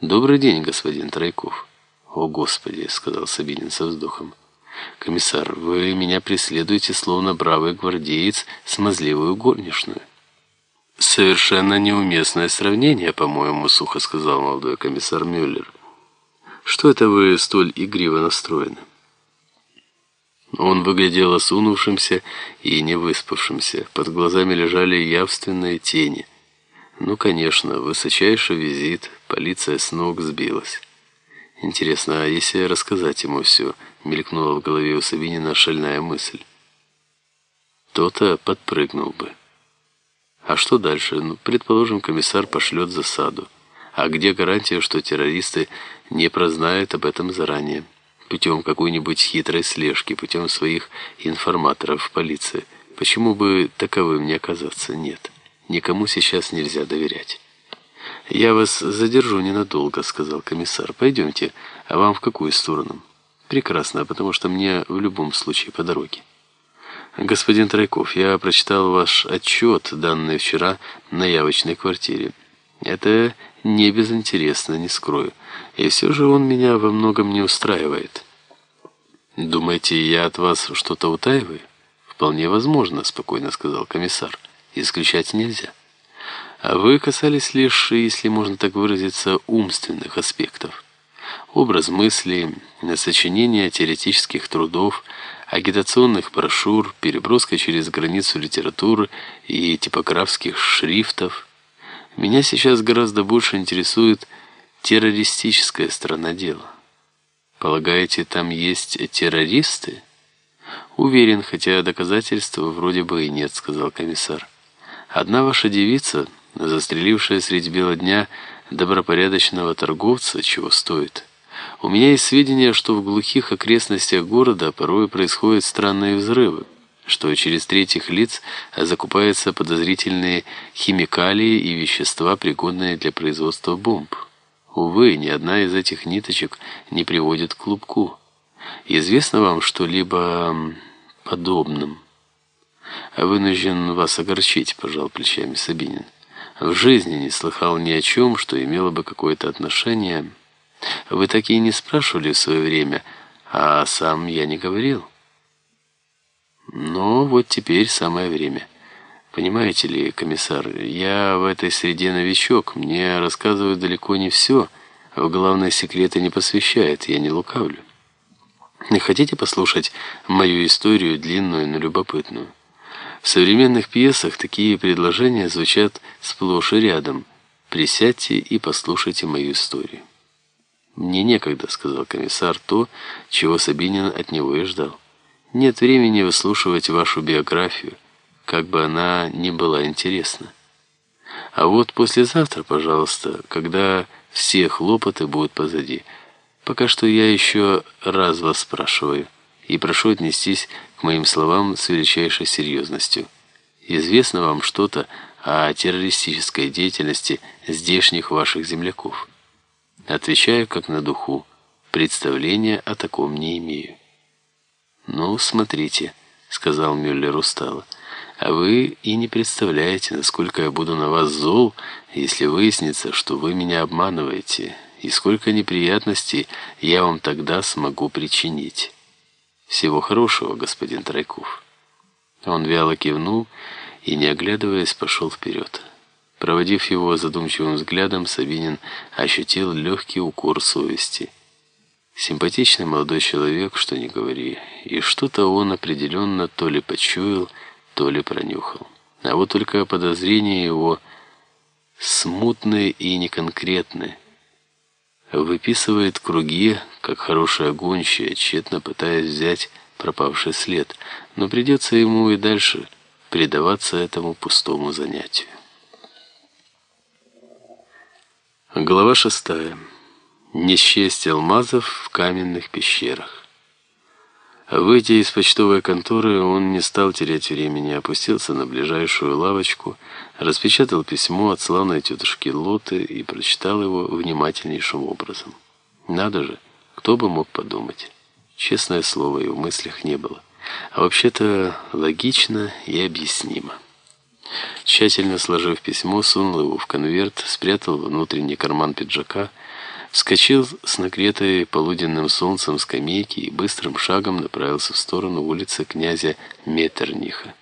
«Добрый день, господин Тройков». «О, Господи!» — сказал Сабинин со вздохом. «Комиссар, вы меня преследуете, словно бравый гвардеец, смазливую горничную». «Совершенно неуместное сравнение, по-моему», — сухо сказал молодой комиссар Мюллер. «Что это вы столь игриво настроены?» Он выглядел осунувшимся и невыспавшимся. Под глазами лежали явственные тени. Ну, конечно, высочайший визит, полиция с ног сбилась. Интересно, а если рассказать ему все, мелькнула в голове у Сабинина шальная мысль. То-то подпрыгнул бы. А что дальше? Ну, предположим, комиссар пошлет засаду. А где гарантия, что террористы не прознают об этом заранее? Путем какой-нибудь хитрой слежки, путем своих информаторов в полиции. Почему бы таковым не оказаться? Нет. Никому сейчас нельзя доверять. «Я вас задержу ненадолго», — сказал комиссар. «Пойдемте. А вам в какую сторону?» «Прекрасно, потому что мне в любом случае по дороге». «Господин Тройков, я прочитал ваш отчет, данный вчера на явочной квартире. Это не безинтересно, не скрою. И все же он меня во многом не устраивает». «Думаете, я от вас что-то утаиваю?» «Вполне возможно», — спокойно сказал комиссар исключать нельзя. А вы касались лишь, если можно так выразиться, умственных аспектов. Образ мысли, сочинение теоретических трудов, агитационных брошюр, переброска через границу литературы и типографских шрифтов. Меня сейчас гораздо больше интересует террористическая сторона дела. Полагаете, там есть террористы? Уверен, хотя доказательств вроде бы и нет, сказал комиссар. Одна ваша девица, застрелившая средь бела дня добропорядочного торговца, чего стоит. У меня есть сведения, что в глухих окрестностях города порой происходят странные взрывы, что через третьих лиц закупаются подозрительные химикалии и вещества, пригодные для производства бомб. Увы, ни одна из этих ниточек не приводит к клубку. Известно вам что-либо подобным? «Вынужден вас огорчить», — пожал плечами Сабинин. «В жизни не слыхал ни о чем, что имело бы какое-то отношение. Вы такие не спрашивали в свое время, а сам я не говорил». «Но вот теперь самое время». Понимаете ли, комиссар, я в этой среде новичок, мне рассказывают далеко не все, в главные секреты не посвящают, я не лукавлю. Не хотите послушать мою историю, длинную, но любопытную? В современных пьесах такие предложения звучат сплошь и рядом. Присядьте и послушайте мою историю. «Мне некогда», — сказал комиссар, — то, чего Сабинин от него и ждал. «Нет времени выслушивать вашу биографию, как бы она ни была интересна. А вот послезавтра, пожалуйста, когда все хлопоты будут позади. Пока что я еще раз вас спрашиваю» и прошу отнестись к моим словам с величайшей серьезностью. Известно вам что-то о террористической деятельности здешних ваших земляков? Отвечаю как на духу. Представления о таком не имею. «Ну, смотрите», — сказал Мюллер устало, «а вы и не представляете, насколько я буду на вас зол, если выяснится, что вы меня обманываете, и сколько неприятностей я вам тогда смогу причинить». Всего хорошего, господин Тройков. Он вяло кивнул и, не оглядываясь, пошел вперед. Проводив его задумчивым взглядом, Сабинин ощутил легкий укор совести. Симпатичный молодой человек, что ни говори, и что-то он определенно то ли почуял, то ли пронюхал. А вот только подозрения его смутные и неконкретные, выписывает круги, как хорошая гончая, тщетно пытаясь взять пропавший след, но придется ему и дальше предаваться этому пустому занятию. Глава шестая. Несчастье алмазов в каменных пещерах. Выйдя из почтовой конторы, он не стал терять времени, опустился на ближайшую лавочку, распечатал письмо от славной тетушки Лоты и прочитал его внимательнейшим образом. Надо же, кто бы мог подумать. Честное слово, и в мыслях не было. А вообще-то логично и объяснимо. Тщательно сложив письмо, сунул его в конверт, спрятал внутренний карман пиджака, вскочил с нагретой полуденным солнцем скамейки и быстрым шагом направился в сторону улицы князя Меттерниха.